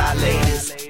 fly ladies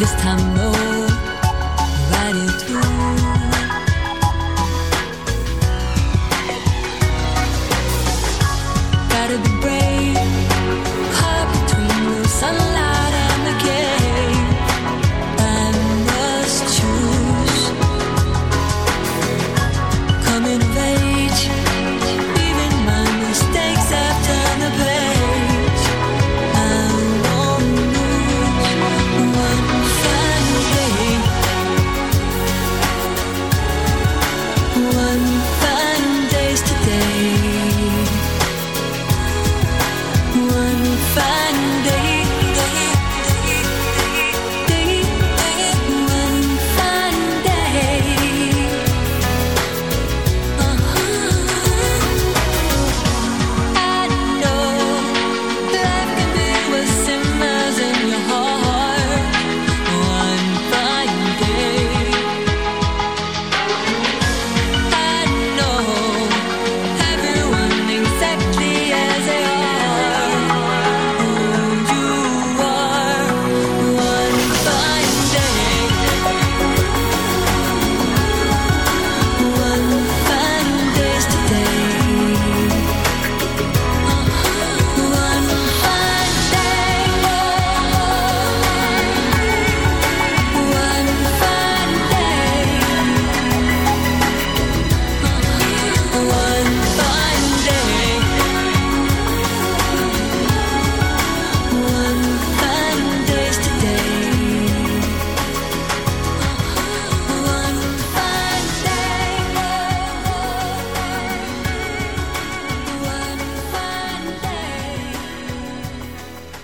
This time, no,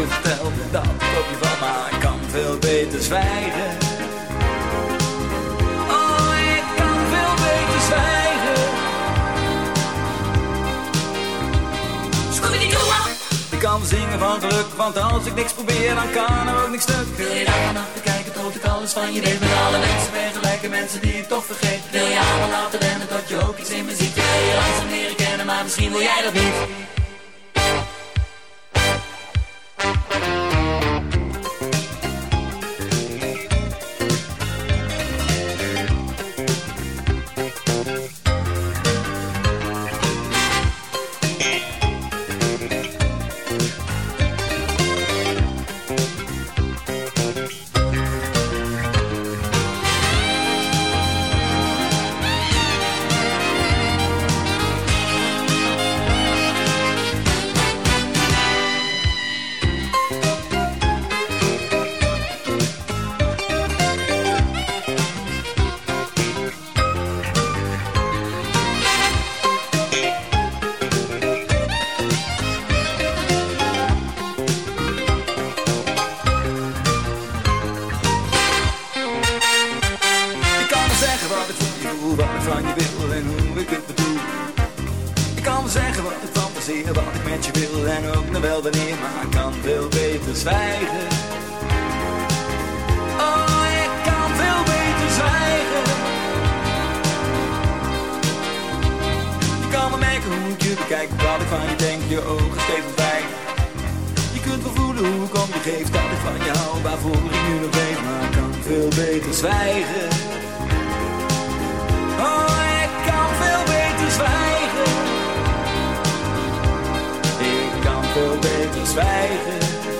je vertel dat op je val, maar ik kan veel beter zwijgen. Oh, ik kan veel beter zwijgen. Ik kan zingen van geluk, want als ik niks probeer, dan kan er ook niks stuk. Wil je daar vannacht kijken tot ik alles van je weet Met alle mensen ben gelijke mensen die ik toch vergeet Wil je allemaal laten rennen tot je ook iets in me ziet Wil je langzaam leren kennen, maar misschien wil jij dat niet zwijgen.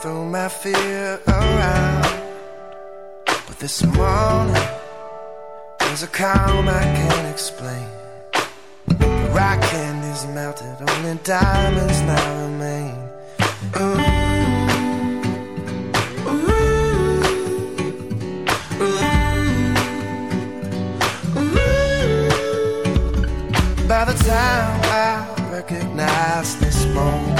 throw my fear around. But this morning, there's a calm I can't explain. The rock candy's melted, only diamonds now remain. By the time I recognize this moment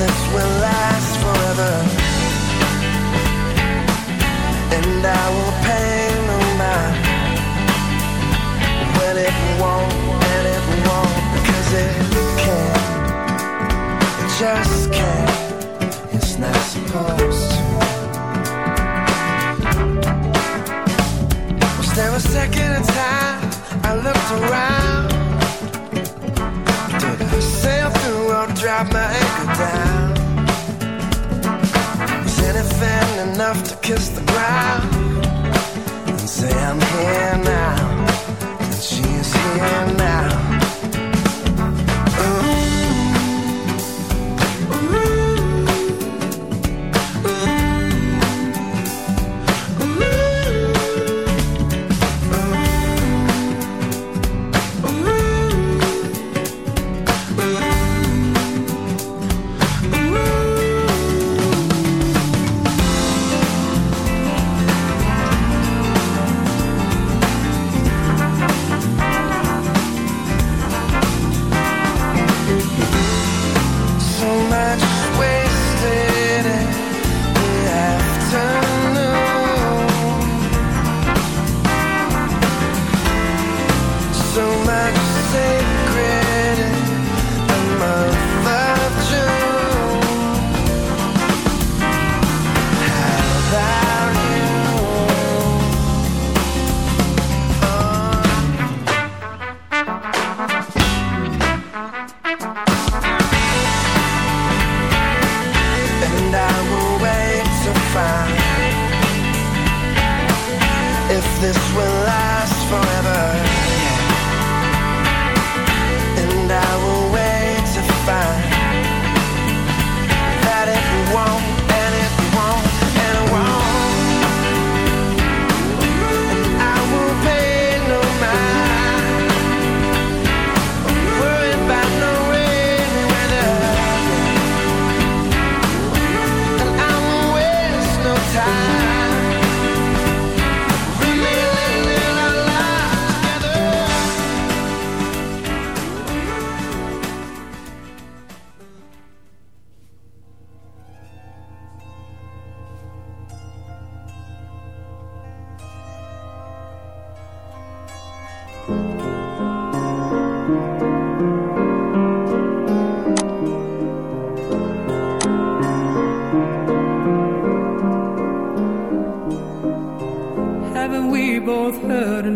this will last forever. And I will pay no mind when it won't, and it won't, because it can't. It just can't. It's not supposed to. Was there a second of time I looked around? Drop my anchor down? Was anything enough to kiss the ground and say I'm here now?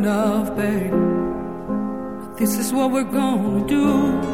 Enough, babe? This is what we're gonna do.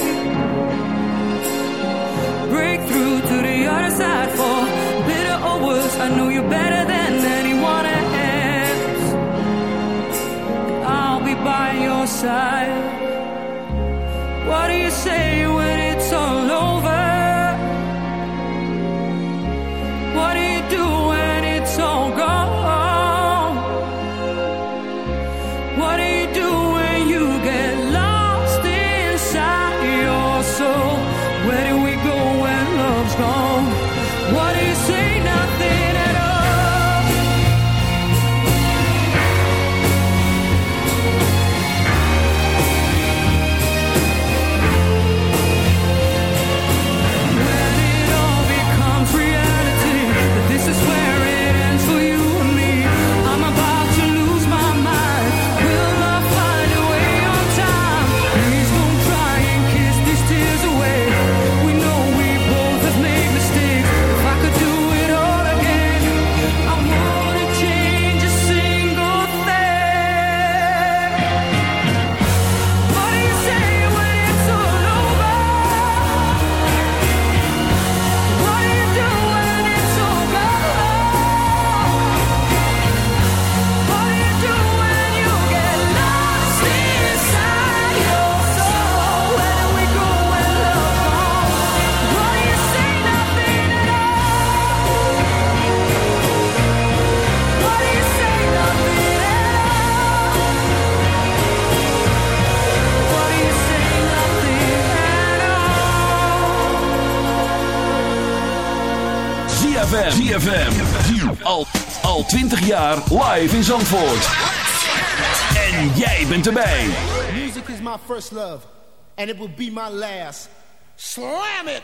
Through to the other side for bitter or worse. I know you better than anyone else. I'll be by your side. What do you say ZFM. Al, al 20 jaar live in Zandvoort. En jij bent erbij. Music is my first love, and it will be my last. Slam it!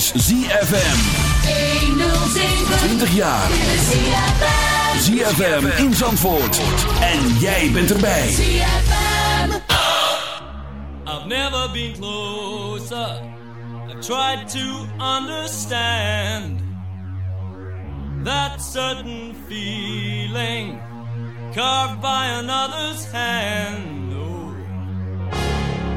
Is ZFM. 20 jaar. ZFM in Zandvoort. En jij bent erbij. I've never been closer. I tried to understand that certain feeling carved by another's hand.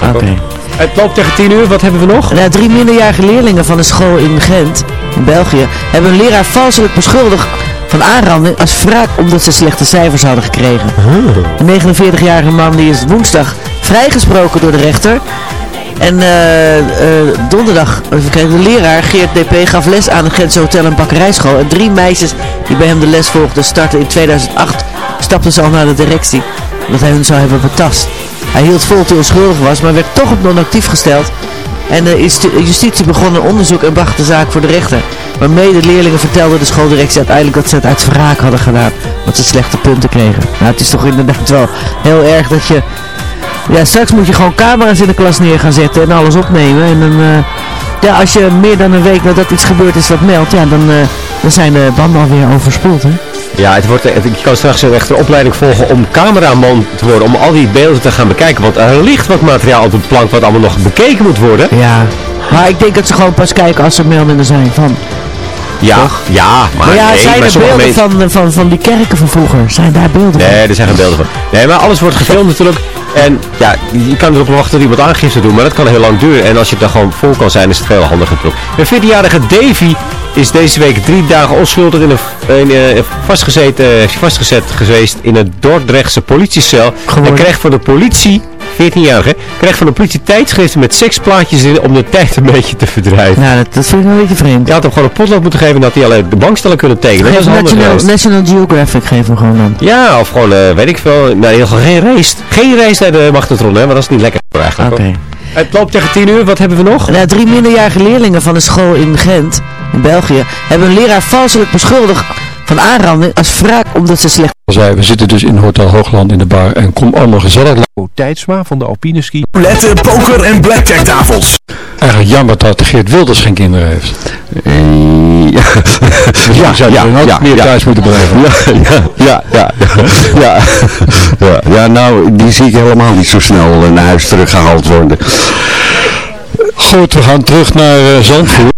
Eigenlijk. Het loopt tegen 10 uur, wat hebben we nog? Nou, drie minderjarige leerlingen van een school in Gent, in België, hebben een leraar valselijk beschuldigd van aanranding als wraak omdat ze slechte cijfers hadden gekregen. De 49-jarige man die is woensdag vrijgesproken door de rechter. En eh, eh, donderdag, de leraar Geert DP gaf les aan het Gentse hotel en bakkerijschool. En drie meisjes die bij hem de les volgden startten in 2008, stapten ze al naar de directie. Omdat hij hun zou hebben betast. Hij hield vol dat hij onschuldig was, maar werd toch op non-actief gesteld. En de insti- justitie begon een onderzoek en bracht de zaak voor de rechter. Maar medeleerlingen vertelden de schooldirectie uiteindelijk dat ze het uit wraak hadden gedaan. Want ze slechte punten kregen. Nou, het is toch inderdaad wel heel erg dat je... Ja, straks moet je gewoon camera's in de klas neer gaan zetten en alles opnemen. En dan... eh, ja, als je meer dan een week nadat iets gebeurd is wat meldt, ja, dan, eh, dan zijn de banden alweer overspoeld, hè? Ja, het wordt, je kan straks echt een opleiding volgen om cameraman te worden, om al die beelden te gaan bekijken. Want er ligt wat materiaal op de plank wat allemaal nog bekeken moet worden. Ja. Maar ik denk dat ze gewoon pas kijken als er meldingen zijn van... Ja, ja, maar, Maar, ja, nee, zijn maar er beelden mensen- van, van, van die kerken van vroeger? Zijn daar beelden van? Nee, er zijn geen beelden van. Nee, maar alles wordt gefilmd natuurlijk. En ja, je kan erop wachten dat iemand aangifte doet, maar dat kan heel lang duren. En als je er gewoon vol kan zijn, is het veel handiger natuurlijk. De 14-jarige Davy is deze week drie dagen onschuldig in een, in, eh, hij vastgezet geweest in een Dordrechtse politiecel. Hij kreeg van de politie, 14-jarige, kreeg van de politie tijdschriften met seksplaatjes in om de tijd een beetje te verdrijven. Nou, dat, dat vind ik een beetje vreemd. Je had hem gewoon een potlood moeten geven en dat hij alleen de bankstellen kunnen tekenen. Dat Geef is National. National Geographic geef hem gewoon dan. Ja, of gewoon, eh, weet ik veel. Nou, in ieder geval geen race. Geen race naar de magnetron, hè, maar dat is niet lekker eigenlijk. Oké. Het loopt tegen 10 uur, wat hebben we nog? Nou, drie minderjarige leerlingen van een school in Gent, in België, hebben een leraar valselijk beschuldigd van aanranding als wraak omdat ze slecht... zei, we zitten dus in Hotel Hoogland in de bar en kom allemaal gezellig. Tijdsma van de Alpineski. Letten, poker en blackjack tafels. Eigenlijk jammer dat Geert Wilders geen kinderen heeft. ja, ja, zou ja, ja, ook ja, meer ja. thuis moeten blijven. Ja, ja, ja, ja, ja, ja, ja, nou, die zie ik helemaal niet zo snel eh, naar huis teruggehaald worden. Goed, we gaan terug naar eh, Zandvoort.